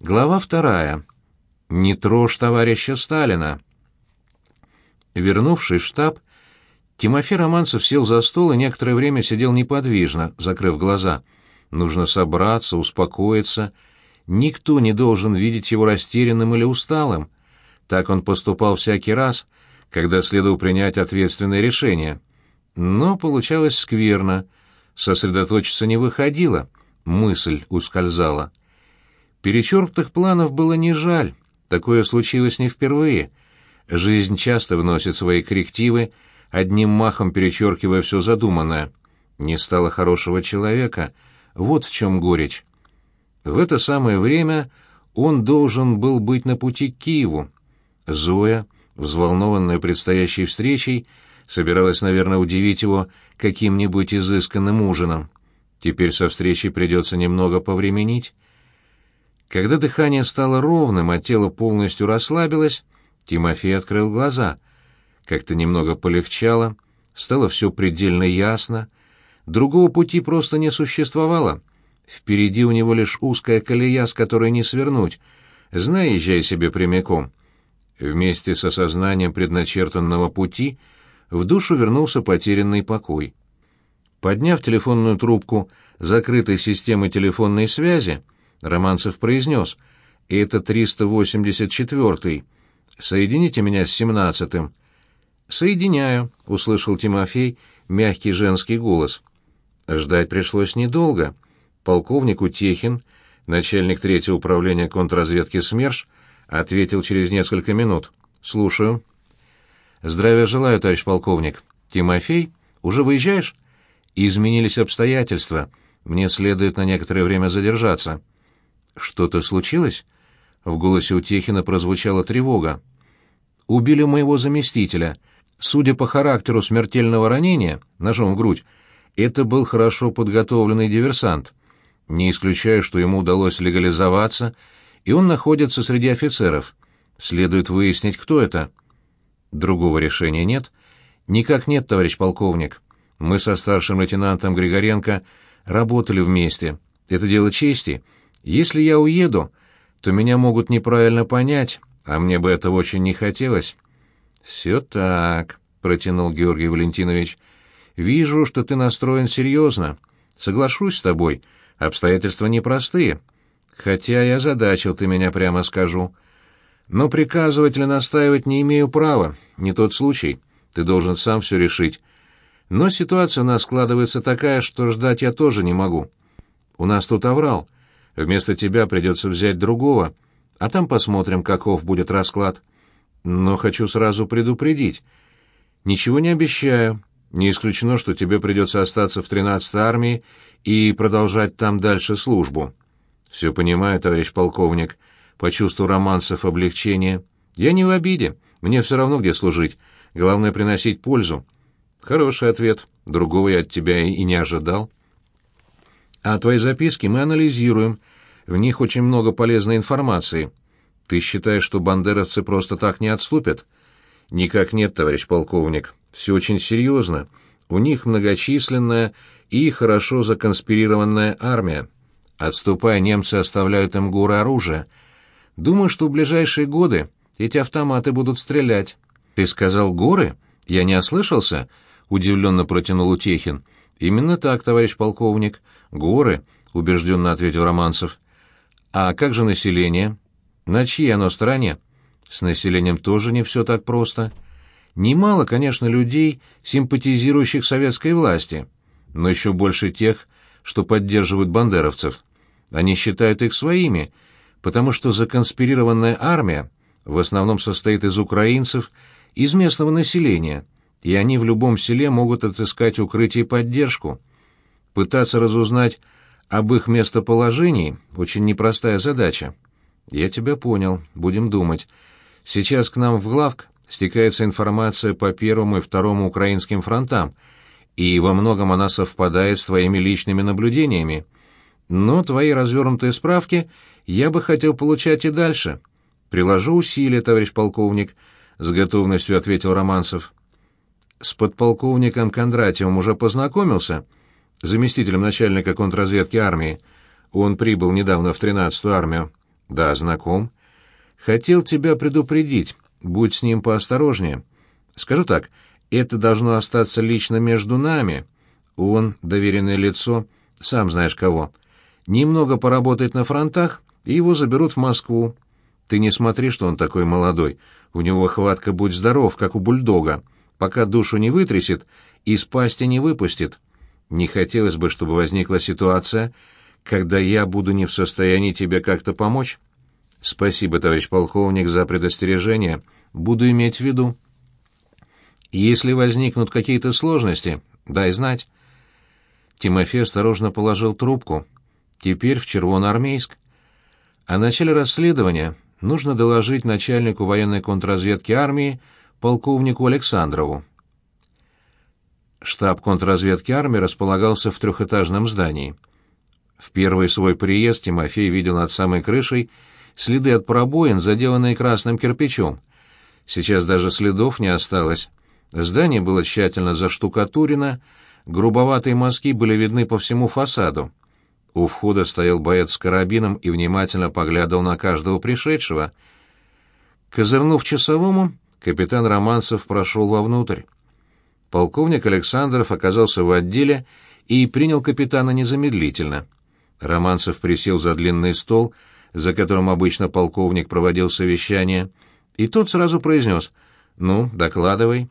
Глава вторая. Не трожь товарища Сталина. Вернувшись в штаб, Тимофей Романцев сел за стол и некоторое время сидел неподвижно, закрыв глаза. Нужно собраться, успокоиться. Никто не должен видеть его растерянным или усталым. Так он поступал всякий раз, когда следовало принять ответственное решение. Но получалось скверно. Сосредоточиться не выходило, мысль ускользала. Перечеркнутых планов было не жаль, такое случилось не впервые. Жизнь часто вносит свои коррективы, одним махом перечеркивая все задуманное. Не стало хорошего человека, вот в чем горечь. В это самое время он должен был быть на пути к Киеву. Зоя, взволнованная предстоящей встречей, собиралась, наверное, удивить его каким-нибудь изысканным ужином. Теперь со встречей придется немного повременить. Когда дыхание стало ровным, а тело полностью расслабилось, Тимофей открыл глаза. Как-то немного полегчало, стало все предельно ясно. Другого пути просто не существовало. Впереди у него лишь узкая колея, с которой не свернуть. Знай, езжай себе прямиком. Вместе с осознанием предначертанного пути в душу вернулся потерянный покой. Подняв телефонную трубку закрытой системы телефонной связи, Романцев произнес «Это 384-й. Соедините меня с 17-м». «Соединяю», — услышал Тимофей мягкий женский голос. Ждать пришлось недолго. Полковник Утехин, начальник третьего управления контрразведки СМЕРШ, ответил через несколько минут. «Слушаю». «Здравия желаю, товарищ полковник. Тимофей, уже выезжаешь?» «Изменились обстоятельства. Мне следует на некоторое время задержаться». «Что-то случилось?» В голосе Утехина прозвучала тревога. «Убили моего заместителя. Судя по характеру смертельного ранения, ножом в грудь, это был хорошо подготовленный диверсант. Не исключаю, что ему удалось легализоваться, и он находится среди офицеров. Следует выяснить, кто это». «Другого решения нет?» «Никак нет, товарищ полковник. Мы со старшим лейтенантом Григоренко работали вместе. Это дело чести». Если я уеду, то меня могут неправильно понять, а мне бы этого очень не хотелось. Все так, протянул Георгий Валентинович. Вижу, что ты настроен серьезно. Соглашусь с тобой. Обстоятельства непростые. Хотя я задачил ты меня, прямо скажу. Но приказывать или настаивать не имею права. Не тот случай. Ты должен сам все решить. Но ситуация у нас складывается такая, что ждать я тоже не могу. У нас тут оврал. Вместо тебя придется взять другого, а там посмотрим, каков будет расклад. Но хочу сразу предупредить. Ничего не обещаю. Не исключено, что тебе придется остаться в 13-й армии и продолжать там дальше службу. Все понимаю, товарищ полковник. Почувствовал Романцев облегчение. Я не в обиде. Мне все равно, где служить. Главное, приносить пользу. Хороший ответ. Другого я от тебя и не ожидал. А твои записки мы анализируем. В них очень много полезной информации. Ты считаешь, что бандеровцы просто так не отступят? Никак нет, товарищ полковник. Все очень серьезно. У них многочисленная и хорошо законспирированная армия. Отступая, немцы оставляют им горы оружия. Думаю, что в ближайшие годы эти автоматы будут стрелять. Ты сказал горы? Я не ослышался? Удивленно протянул Утехин. Именно так, товарищ полковник. «Горы», — убежденно ответил Романцев. «А как же население? На чьей оно стороне?» «С населением тоже не все так просто. Немало, конечно, людей, симпатизирующих советской власти, но еще больше тех, что поддерживают бандеровцев. Они считают их своими, потому что законспирированная армия в основном состоит из украинцев, из местного населения, и они в любом селе могут отыскать укрытие и поддержку. Пытаться разузнать об их местоположении — очень непростая задача. Я тебя понял, будем думать. Сейчас к нам в главк стекается информация по первому и второму украинским фронтам, и во многом она совпадает с твоими личными наблюдениями. Но твои развернутые справки я бы хотел получать и дальше. Приложу усилия, товарищ полковник, — с готовностью ответил Романцев. С подполковником Кондратьевым уже познакомился — заместителем начальника контрразведки армии. Он прибыл недавно в 13-ю армию. Да, знаком. Хотел тебя предупредить. Будь с ним поосторожнее. Скажу так, это должно остаться лично между нами. Он, доверенное лицо, сам знаешь кого. Немного поработает на фронтах, и его заберут в Москву. Ты не смотри, что он такой молодой. У него хватка будь здоров, как у бульдога. Пока душу не вытрясет, из пасти не выпустит. Не хотелось бы, чтобы возникла ситуация, когда я буду не в состоянии тебе как-то помочь. Спасибо, товарищ полковник, за предостережение. Буду иметь в виду. Если возникнут какие-то сложности, дай знать. Тимофей осторожно положил трубку. Теперь в Червоноармейск. О начале расследования нужно доложить начальнику военной контрразведки армии полковнику Александрову. Штаб контрразведки армии располагался в трехэтажном здании. В первый свой приезд Тимофей видел над самой крышей следы от пробоин, заделанные красным кирпичом. Сейчас даже следов не осталось. Здание было тщательно заштукатурено, грубоватые мазки были видны по всему фасаду. У входа стоял боец с карабином и внимательно поглядывал на каждого пришедшего. Козырнув часовому, капитан Романцев прошел вовнутрь. Полковник Александров оказался в отделе и принял капитана незамедлительно. Романцев присел за длинный стол, за которым обычно полковник проводил совещание, и тот сразу произнес «Ну, докладывай».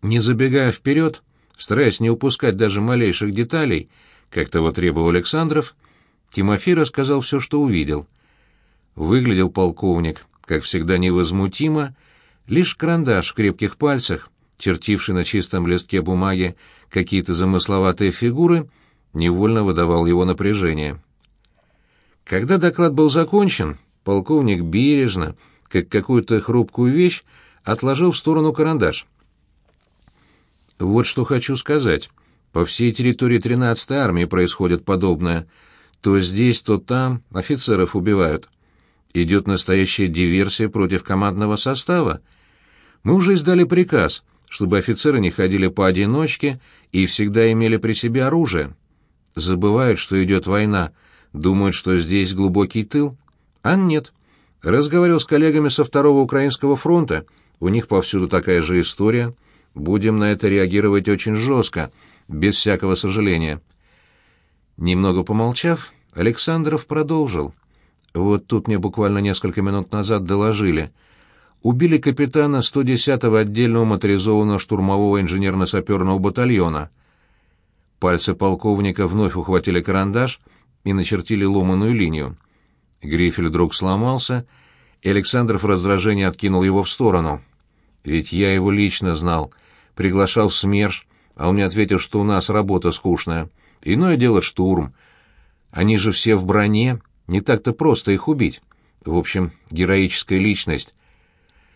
Не забегая вперед, стараясь не упускать даже малейших деталей, как того требовал Александров, Тимофей рассказал все, что увидел. Выглядел полковник, как всегда невозмутимо, лишь карандаш в крепких пальцах, чертивший на чистом листке бумаги какие-то замысловатые фигуры, невольно выдавал его напряжение. Когда доклад был закончен, полковник бережно, как какую-то хрупкую вещь, отложил в сторону карандаш. Вот что хочу сказать. По всей территории 13-й армии происходит подобное. То здесь, то там офицеров убивают. Идет настоящая диверсия против командного состава. Мы уже издали приказ, чтобы офицеры не ходили поодиночке и всегда имели при себе оружие. Забывают, что идет война, думают, что здесь глубокий тыл. А нет. Разговаривал с коллегами со Второго Украинского фронта, у них повсюду такая же история — Будем на это реагировать очень жестко, без всякого сожаления. Немного помолчав, Александров продолжил. Вот тут мне буквально несколько минут назад доложили. Убили капитана 110-го отдельного моторизованного штурмового инженерно-саперного батальона. Пальцы полковника вновь ухватили карандаш и начертили ломаную линию. Грифель вдруг сломался, и Александров в раздражении откинул его в сторону. «Ведь я его лично знал», приглашал в СМЕРШ, а он мне ответил, что у нас работа скучная. Иное дело штурм. Они же все в броне, не так-то просто их убить. В общем, героическая личность.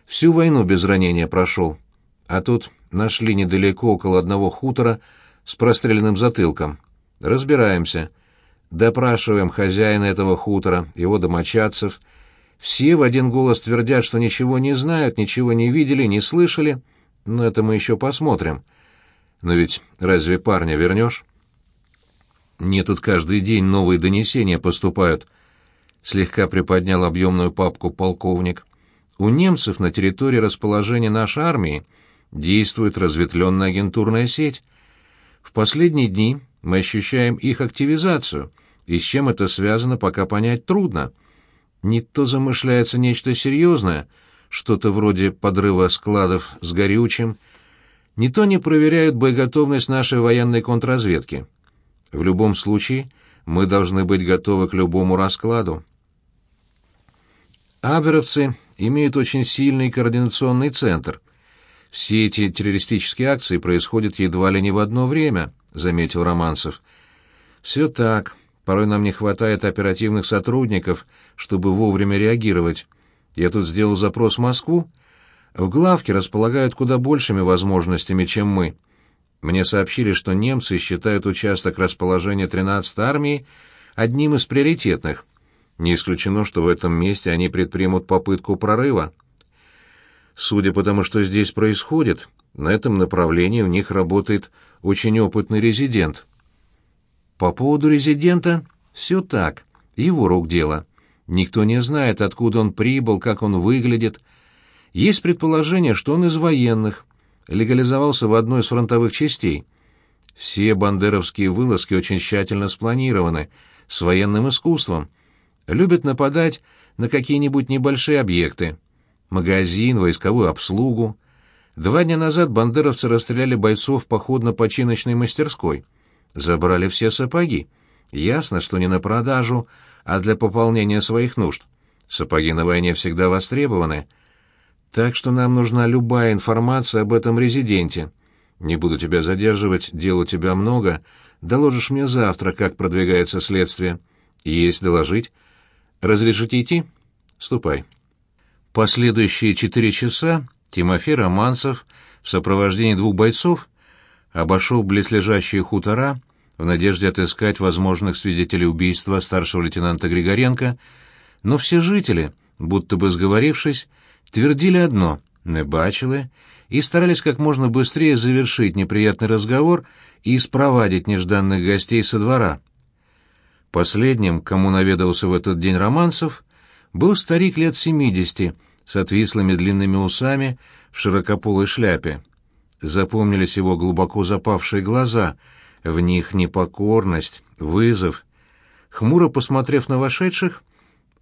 Всю войну без ранения прошел. А тут нашли недалеко, около одного хутора, с простреленным затылком. Разбираемся. Допрашиваем хозяина этого хутора, его домочадцев. Все в один голос твердят, что ничего не знают, ничего не видели, не слышали — но это мы еще посмотрим. Но ведь разве парня вернешь? Мне тут каждый день новые донесения поступают. Слегка приподнял объемную папку полковник. У немцев на территории расположения нашей армии действует разветвленная агентурная сеть. В последние дни мы ощущаем их активизацию, и с чем это связано, пока понять трудно. Не то замышляется нечто серьезное — что-то вроде подрыва складов с горючим, не то не проверяют боеготовность нашей военной контрразведки. В любом случае, мы должны быть готовы к любому раскладу. Абверовцы имеют очень сильный координационный центр. Все эти террористические акции происходят едва ли не в одно время, заметил Романцев. Все так. Порой нам не хватает оперативных сотрудников, чтобы вовремя реагировать. Я тут сделал запрос в Москву. В главке располагают куда большими возможностями, чем мы. Мне сообщили, что немцы считают участок расположения 13-й армии одним из приоритетных. Не исключено, что в этом месте они предпримут попытку прорыва. Судя по тому, что здесь происходит, на этом направлении у них работает очень опытный резидент. По поводу резидента все так, его рук дело. Никто не знает, откуда он прибыл, как он выглядит. Есть предположение, что он из военных, легализовался в одной из фронтовых частей. Все бандеровские вылазки очень тщательно спланированы, с военным искусством. Любят нападать на какие-нибудь небольшие объекты. Магазин, войсковую обслугу. Два дня назад бандеровцы расстреляли бойцов походно-починочной мастерской. Забрали все сапоги. Ясно, что не на продажу, а для пополнения своих нужд. Сапоги на войне всегда востребованы. Так что нам нужна любая информация об этом резиденте. Не буду тебя задерживать, дел у тебя много. Доложишь мне завтра, как продвигается следствие. Есть доложить. Разрешите идти? Ступай. Последующие четыре часа Тимофей Романцев в сопровождении двух бойцов обошел близлежащие хутора в надежде отыскать возможных свидетелей убийства старшего лейтенанта Григоренко, но все жители, будто бы сговорившись, твердили одно «не бачили» и старались как можно быстрее завершить неприятный разговор и спровадить нежданных гостей со двора. Последним, кому наведался в этот день Романцев, был старик лет семидесяти, с отвислыми длинными усами, в широкополой шляпе. Запомнились его глубоко запавшие глаза, в них непокорность, вызов. Хмуро посмотрев на вошедших,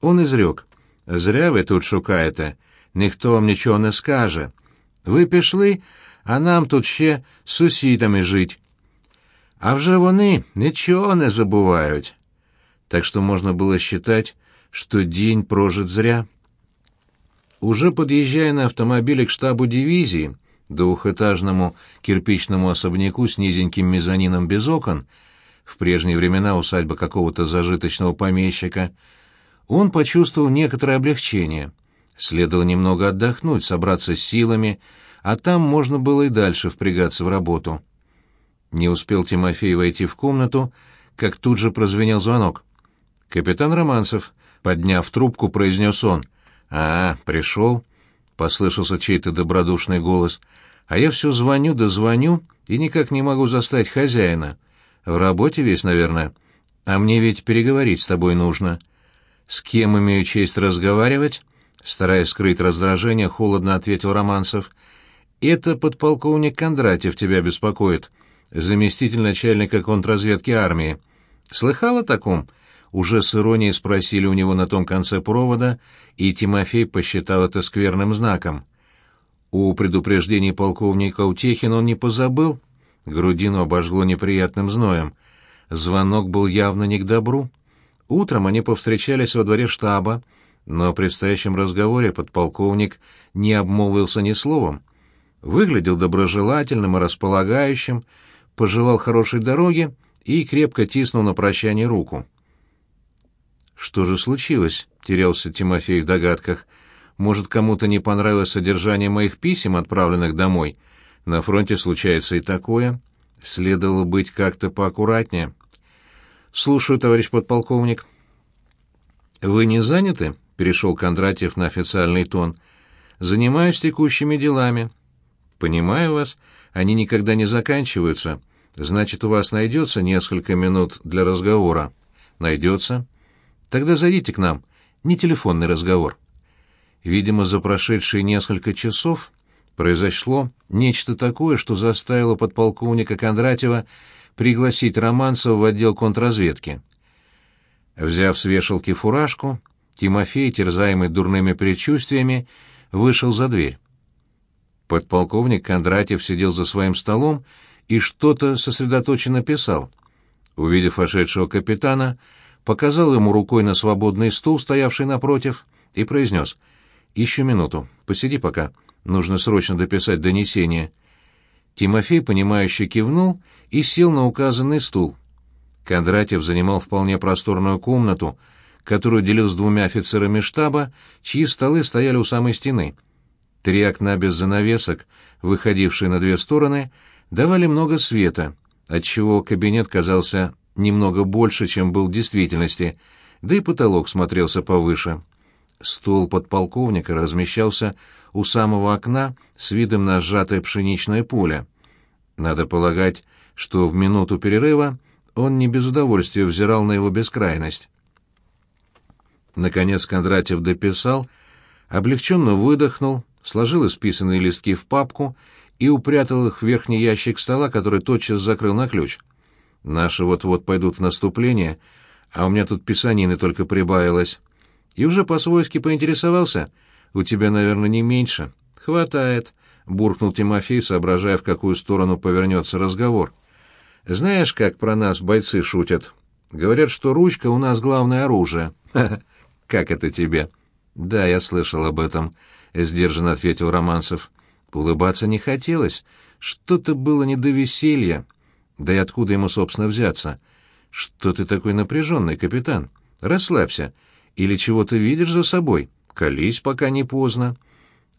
он изрек. «Зря вы тут шукаете, ніхто вам нічого не скаже. Ви пішли, а нам тут ще з сусідами жить. А вже вони нічого не забувають». Так что можно было считать, что день прожит зря. Уже подъезжая на автомобиле к штабу дивизии, двухэтажному кирпичному особняку с низеньким мезонином без окон, в прежние времена усадьба какого-то зажиточного помещика, он почувствовал некоторое облегчение. Следовало немного отдохнуть, собраться с силами, а там можно было и дальше впрягаться в работу. Не успел Тимофей войти в комнату, как тут же прозвенел звонок. «Капитан Романцев», — подняв трубку, произнес он. «А, пришел», — послышался чей-то добродушный голос. «А я все звоню да звоню и никак не могу застать хозяина. В работе весь, наверное. А мне ведь переговорить с тобой нужно». «С кем имею честь разговаривать?» Стараясь скрыть раздражение, холодно ответил Романцев. «Это подполковник Кондратьев тебя беспокоит, заместитель начальника контрразведки армии. Слыхал о таком?» Уже с иронией спросили у него на том конце провода, и Тимофей посчитал это скверным знаком. У предупреждений полковника Утехин он не позабыл, грудину обожгло неприятным зноем. Звонок был явно не к добру. Утром они повстречались во дворе штаба, но при предстоящем разговоре подполковник не обмолвился ни словом. Выглядел доброжелательным и располагающим, пожелал хорошей дороги и крепко тиснул на прощание руку. Что же случилось? терялся Тимофей в догадках. Может, кому-то не понравилось содержание моих писем, отправленных домой? На фронте случается и такое. Следовало быть как-то поаккуратнее. Слушаю, товарищ подполковник. Вы не заняты? перешел Кондратьев на официальный тон. Занимаюсь текущими делами. Понимаю вас, они никогда не заканчиваются. Значит, у вас найдется несколько минут для разговора. Найдется. Тогда зайдите к нам. Не телефонный разговор. Видимо, за прошедшие несколько часов произошло нечто такое, что заставило подполковника Кондратьева пригласить Романцева в отдел контрразведки. Взяв с вешалки фуражку, Тимофей, терзаемый дурными предчувствиями, вышел за дверь. Подполковник Кондратьев сидел за своим столом и что-то сосредоточенно писал. Увидев вошедшего капитана, показал ему рукой на свободный стул, стоявший напротив, и произнес «Еще минуту, посиди пока, нужно срочно дописать донесение». Тимофей, понимающе кивнул и сел на указанный стул. Кондратьев занимал вполне просторную комнату, которую делил с двумя офицерами штаба, чьи столы стояли у самой стены. Три окна без занавесок, выходившие на две стороны, давали много света, отчего кабинет казался немного больше, чем был в действительности, да и потолок смотрелся повыше. Стол подполковника размещался у самого окна с видом на сжатое пшеничное поле. Надо полагать, что в минуту перерыва он не без удовольствия взирал на его бескрайность. Наконец Кондратьев дописал, облегченно выдохнул, сложил исписанные листки в папку и упрятал их в верхний ящик стола, который тотчас закрыл на ключ. Наши вот-вот пойдут в наступление, а у меня тут писанины только прибавилось. И уже по-свойски поинтересовался. У тебя, наверное, не меньше. Хватает, — буркнул Тимофей, соображая, в какую сторону повернется разговор. Знаешь, как про нас бойцы шутят? Говорят, что ручка у нас главное оружие. Как это тебе? Да, я слышал об этом, — сдержанно ответил Романцев. Улыбаться не хотелось. Что-то было не до веселья. Да и откуда ему, собственно, взяться? Что ты такой напряженный, капитан? Расслабься. Или чего ты видишь за собой? Колись, пока не поздно.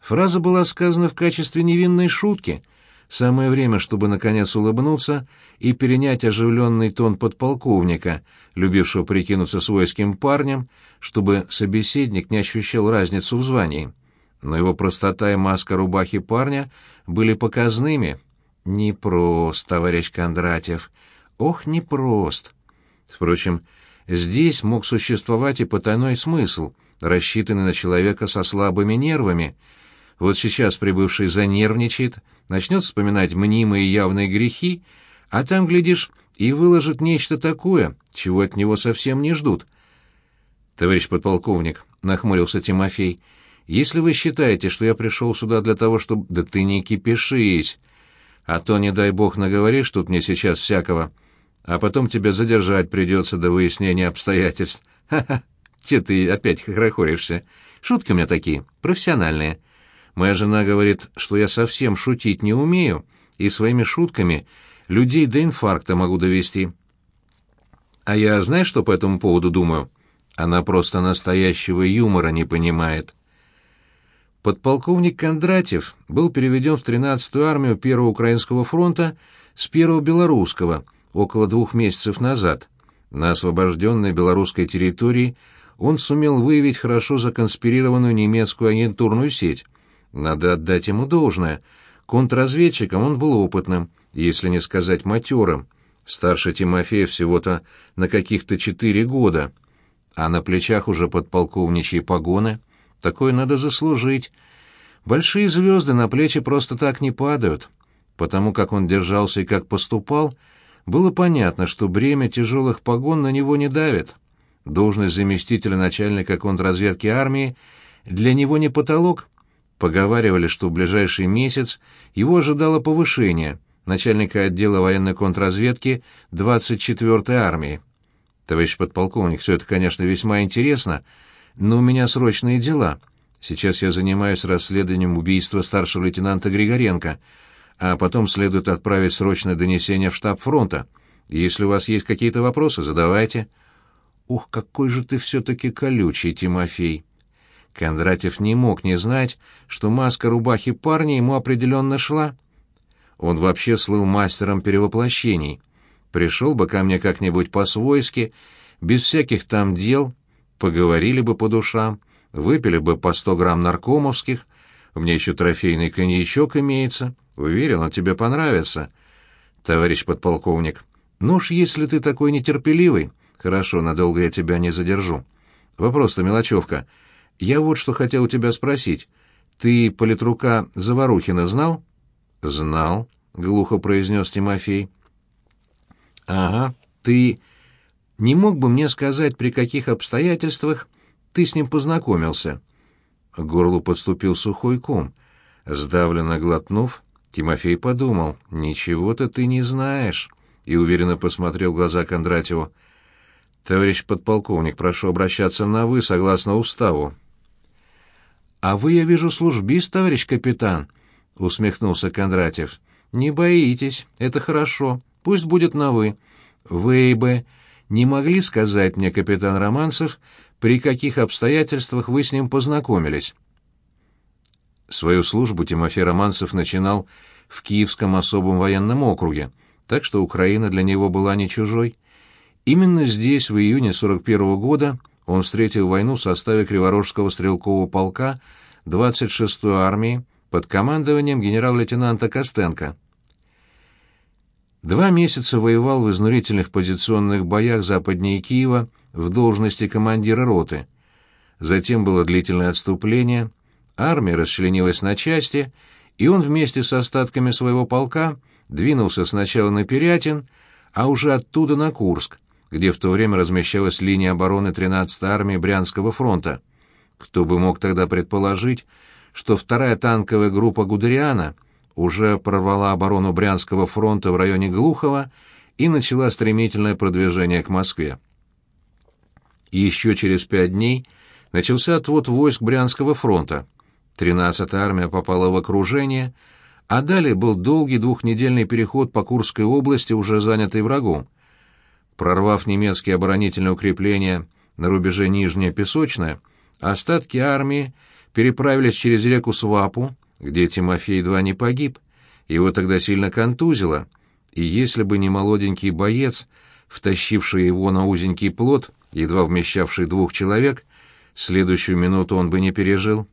Фраза была сказана в качестве невинной шутки. Самое время, чтобы наконец улыбнуться и перенять оживленный тон подполковника, любившего прикинуться свойским парнем, чтобы собеседник не ощущал разницу в звании. Но его простота и маска рубахи парня были показными. Непрост, товарищ Кондратьев. Ох, непрост. Впрочем, здесь мог существовать и потайной смысл, рассчитанный на человека со слабыми нервами. Вот сейчас прибывший занервничает, начнет вспоминать мнимые явные грехи, а там, глядишь, и выложит нечто такое, чего от него совсем не ждут. «Товарищ подполковник», — нахмурился Тимофей, — «если вы считаете, что я пришел сюда для того, чтобы...» «Да ты не кипишись, а то, не дай бог, наговоришь тут мне сейчас всякого, а потом тебя задержать придется до выяснения обстоятельств. Ха-ха, че ты опять хохорохоришься? Шутки у меня такие, профессиональные». Моя жена говорит, что я совсем шутить не умею, и своими шутками людей до инфаркта могу довести. А я знаешь, что по этому поводу думаю? Она просто настоящего юмора не понимает. Подполковник Кондратьев был переведен в 13-ю армию Первого Украинского фронта с Первого Белорусского около двух месяцев назад. На освобожденной белорусской территории он сумел выявить хорошо законспирированную немецкую агентурную сеть. Надо отдать ему должное. Контрразведчиком он был опытным, если не сказать матерым. Старше Тимофея всего-то на каких-то четыре года. А на плечах уже подполковничьи погоны. Такое надо заслужить. Большие звезды на плечи просто так не падают. Потому как он держался и как поступал, было понятно, что бремя тяжелых погон на него не давит. Должность заместителя начальника контрразведки армии для него не потолок, Поговаривали, что в ближайший месяц его ожидало повышение начальника отдела военной контрразведки 24-й армии. Товарищ подполковник, все это, конечно, весьма интересно, но у меня срочные дела. Сейчас я занимаюсь расследованием убийства старшего лейтенанта Григоренко, а потом следует отправить срочное донесение в штаб фронта. Если у вас есть какие-то вопросы, задавайте. Ух, какой же ты все-таки колючий, Тимофей! Кондратьев не мог не знать, что маска рубахи парня ему определенно шла. Он вообще слыл мастером перевоплощений. Пришел бы ко мне как-нибудь по-свойски, без всяких там дел, поговорили бы по душам, выпили бы по сто грамм наркомовских, у меня еще трофейный коньячок имеется, уверен, он тебе понравится. Товарищ подполковник, ну уж если ты такой нетерпеливый, хорошо, надолго я тебя не задержу. Вопрос-то мелочевка — я вот что хотел у тебя спросить. Ты политрука Заварухина знал? Знал, глухо произнес Тимофей. Ага, ты не мог бы мне сказать, при каких обстоятельствах ты с ним познакомился? К горлу подступил сухой ком. Сдавленно глотнув, Тимофей подумал, «Ничего-то ты не знаешь», и уверенно посмотрел в глаза Кондратьеву. «Товарищ подполковник, прошу обращаться на «вы» согласно уставу. «А вы, я вижу, службист, товарищ капитан», — усмехнулся Кондратьев. «Не боитесь, это хорошо, пусть будет на «вы». Вы бы не могли сказать мне, капитан Романцев, при каких обстоятельствах вы с ним познакомились?» Свою службу Тимофей Романцев начинал в Киевском особом военном округе, так что Украина для него была не чужой. Именно здесь, в июне 41 -го года, он встретил войну в составе Криворожского стрелкового полка 26-й армии под командованием генерал-лейтенанта Костенко. Два месяца воевал в изнурительных позиционных боях западнее Киева в должности командира роты. Затем было длительное отступление, армия расчленилась на части, и он вместе с остатками своего полка двинулся сначала на Перятин, а уже оттуда на Курск, где в то время размещалась линия обороны 13-й армии Брянского фронта. Кто бы мог тогда предположить, что вторая танковая группа Гудериана уже прорвала оборону Брянского фронта в районе Глухова и начала стремительное продвижение к Москве. Еще через пять дней начался отвод войск Брянского фронта. 13-я армия попала в окружение, а далее был долгий двухнедельный переход по Курской области, уже занятой врагом. Прорвав немецкие оборонительные укрепления на рубеже Нижняя Песочная, остатки армии переправились через реку Свапу, где Тимофей едва не погиб. Его тогда сильно контузило, и если бы не молоденький боец, втащивший его на узенький плот, едва вмещавший двух человек, следующую минуту он бы не пережил.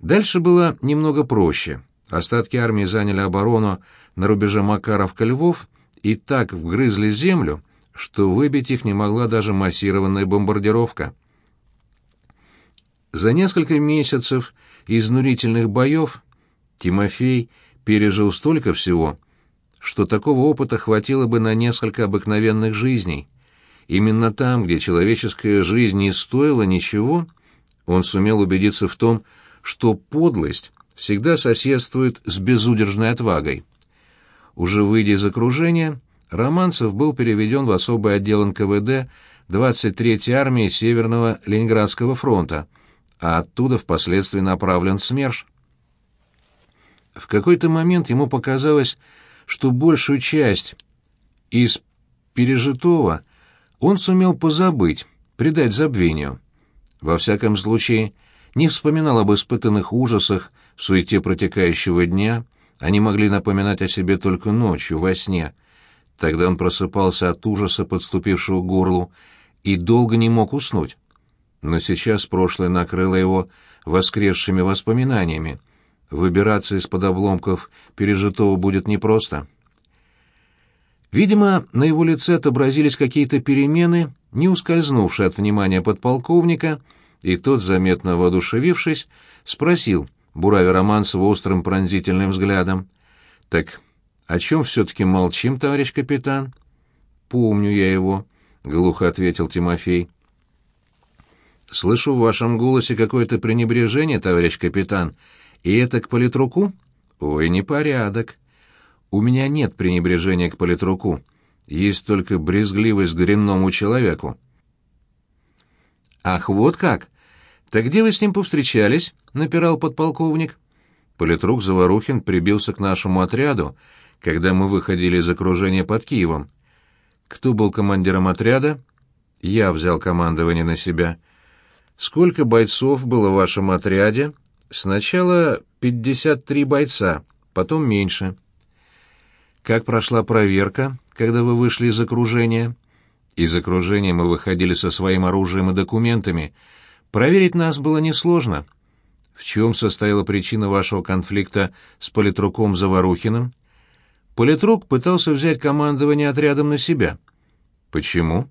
Дальше было немного проще. Остатки армии заняли оборону на рубеже Макаровка-Львов и так вгрызли землю, что выбить их не могла даже массированная бомбардировка. За несколько месяцев изнурительных боев Тимофей пережил столько всего, что такого опыта хватило бы на несколько обыкновенных жизней. Именно там, где человеческая жизнь не стоила ничего, он сумел убедиться в том, что подлость всегда соседствует с безудержной отвагой. Уже выйдя из окружения, Романцев был переведен в особый отдел НКВД 23-й армии Северного Ленинградского фронта, а оттуда впоследствии направлен СМЕРШ. В какой-то момент ему показалось, что большую часть из пережитого он сумел позабыть, предать забвению. Во всяком случае, не вспоминал об испытанных ужасах в суете протекающего дня, они могли напоминать о себе только ночью, во сне. Тогда он просыпался от ужаса, подступившего к горлу, и долго не мог уснуть. Но сейчас прошлое накрыло его воскресшими воспоминаниями. Выбираться из-под обломков пережитого будет непросто. Видимо, на его лице отобразились какие-то перемены, не ускользнувшие от внимания подполковника, и тот, заметно воодушевившись, спросил, буравя Романцева острым пронзительным взглядом. «Так о чем все-таки молчим, товарищ капитан?» «Помню я его», — глухо ответил Тимофей. «Слышу в вашем голосе какое-то пренебрежение, товарищ капитан, и это к политруку? Ой, непорядок. У меня нет пренебрежения к политруку, есть только брезгливость к дрянному человеку». «Ах, вот как! Так где вы с ним повстречались?» — напирал подполковник. Политрук Заварухин прибился к нашему отряду, когда мы выходили из окружения под Киевом. Кто был командиром отряда? Я взял командование на себя. Сколько бойцов было в вашем отряде? Сначала 53 бойца, потом меньше. Как прошла проверка, когда вы вышли из окружения? Из окружения мы выходили со своим оружием и документами. Проверить нас было несложно. В чем состояла причина вашего конфликта с политруком Заварухиным? Политрук пытался взять командование отрядом на себя. Почему?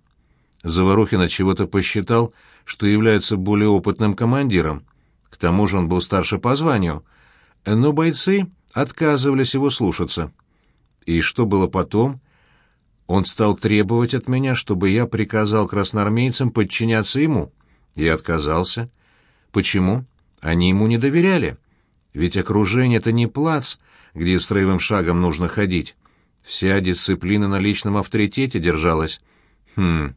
Заварухин от чего-то посчитал, что является более опытным командиром. К тому же он был старше по званию. Но бойцы отказывались его слушаться. И что было потом? Он стал требовать от меня, чтобы я приказал красноармейцам подчиняться ему. Я отказался. Почему? Они ему не доверяли. Ведь окружение — это не плац, где строевым шагом нужно ходить. Вся дисциплина на личном авторитете держалась. Хм,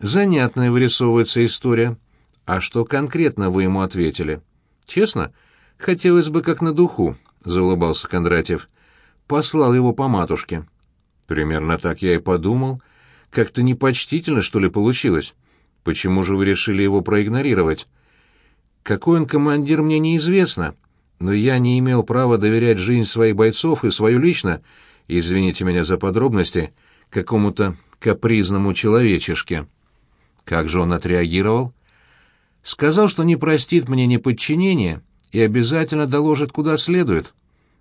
занятная вырисовывается история. А что конкретно вы ему ответили? Честно? Хотелось бы как на духу, — заулыбался Кондратьев. Послал его по матушке. Примерно так я и подумал. Как-то непочтительно, что ли, получилось. Почему же вы решили его проигнорировать? Какой он командир, мне неизвестно но я не имел права доверять жизнь своих бойцов и свою лично, извините меня за подробности, какому-то капризному человечешке. Как же он отреагировал? Сказал, что не простит мне неподчинения и обязательно доложит куда следует.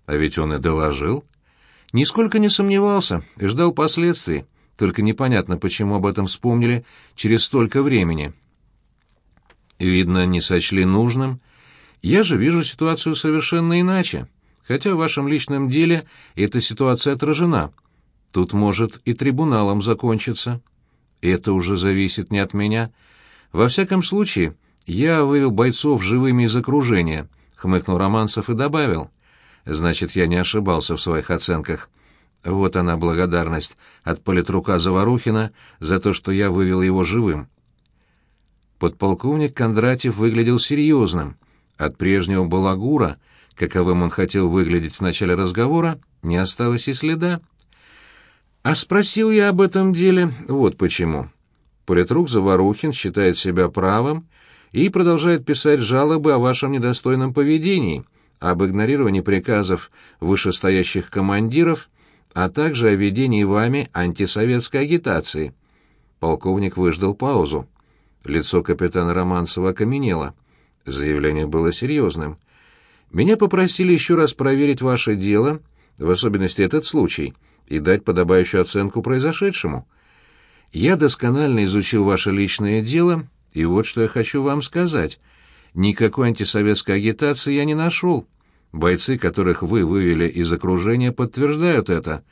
А ведь он и доложил. Нисколько не сомневался и ждал последствий, только непонятно, почему об этом вспомнили через столько времени. Видно, не сочли нужным. Я же вижу ситуацию совершенно иначе, хотя в вашем личном деле эта ситуация отражена. Тут может и трибуналом закончиться. Это уже зависит не от меня. Во всяком случае, я вывел бойцов живыми из окружения, хмыкнул Романцев и добавил. Значит, я не ошибался в своих оценках. Вот она благодарность от политрука Заварухина за то, что я вывел его живым. Подполковник Кондратьев выглядел серьезным. От прежнего балагура, каковым он хотел выглядеть в начале разговора, не осталось и следа. А спросил я об этом деле вот почему. Политрук Заварухин считает себя правым и продолжает писать жалобы о вашем недостойном поведении, об игнорировании приказов вышестоящих командиров, а также о ведении вами антисоветской агитации. Полковник выждал паузу. Лицо капитана Романцева окаменело. Заявление было серьезным. «Меня попросили еще раз проверить ваше дело, в особенности этот случай, и дать подобающую оценку произошедшему. Я досконально изучил ваше личное дело, и вот что я хочу вам сказать. Никакой антисоветской агитации я не нашел. Бойцы, которых вы вывели из окружения, подтверждают это.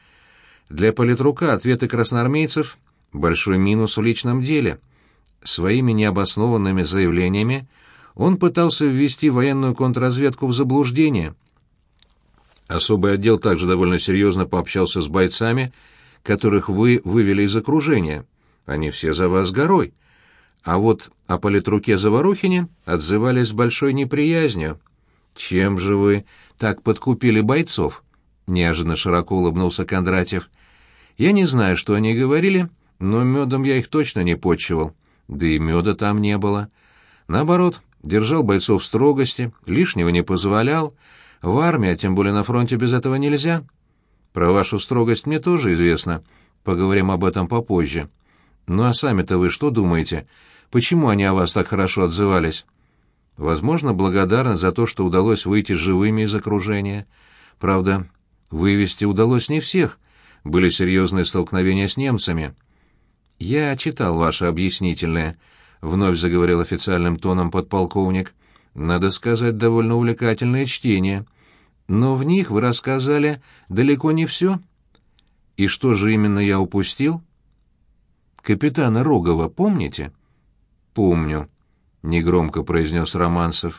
Для политрука ответы красноармейцев — большой минус в личном деле — Своими необоснованными заявлениями он пытался ввести военную контрразведку в заблуждение. Особый отдел также довольно серьезно пообщался с бойцами, которых вы вывели из окружения. Они все за вас горой. А вот о политруке Заварухине отзывались с большой неприязнью. «Чем же вы так подкупили бойцов?» — неожиданно широко улыбнулся Кондратьев. «Я не знаю, что они говорили, но медом я их точно не почивал да и меда там не было. Наоборот, держал бойцов в строгости, лишнего не позволял. В армии, а тем более на фронте, без этого нельзя. Про вашу строгость мне тоже известно. Поговорим об этом попозже. Ну а сами-то вы что думаете? Почему они о вас так хорошо отзывались? Возможно, благодарны за то, что удалось выйти живыми из окружения. Правда, вывести удалось не всех. Были серьезные столкновения с немцами. «Я читал ваше объяснительное», — вновь заговорил официальным тоном подполковник. «Надо сказать, довольно увлекательное чтение. Но в них вы рассказали далеко не все». «И что же именно я упустил?» «Капитана Рогова помните?» «Помню», — негромко произнес Романцев.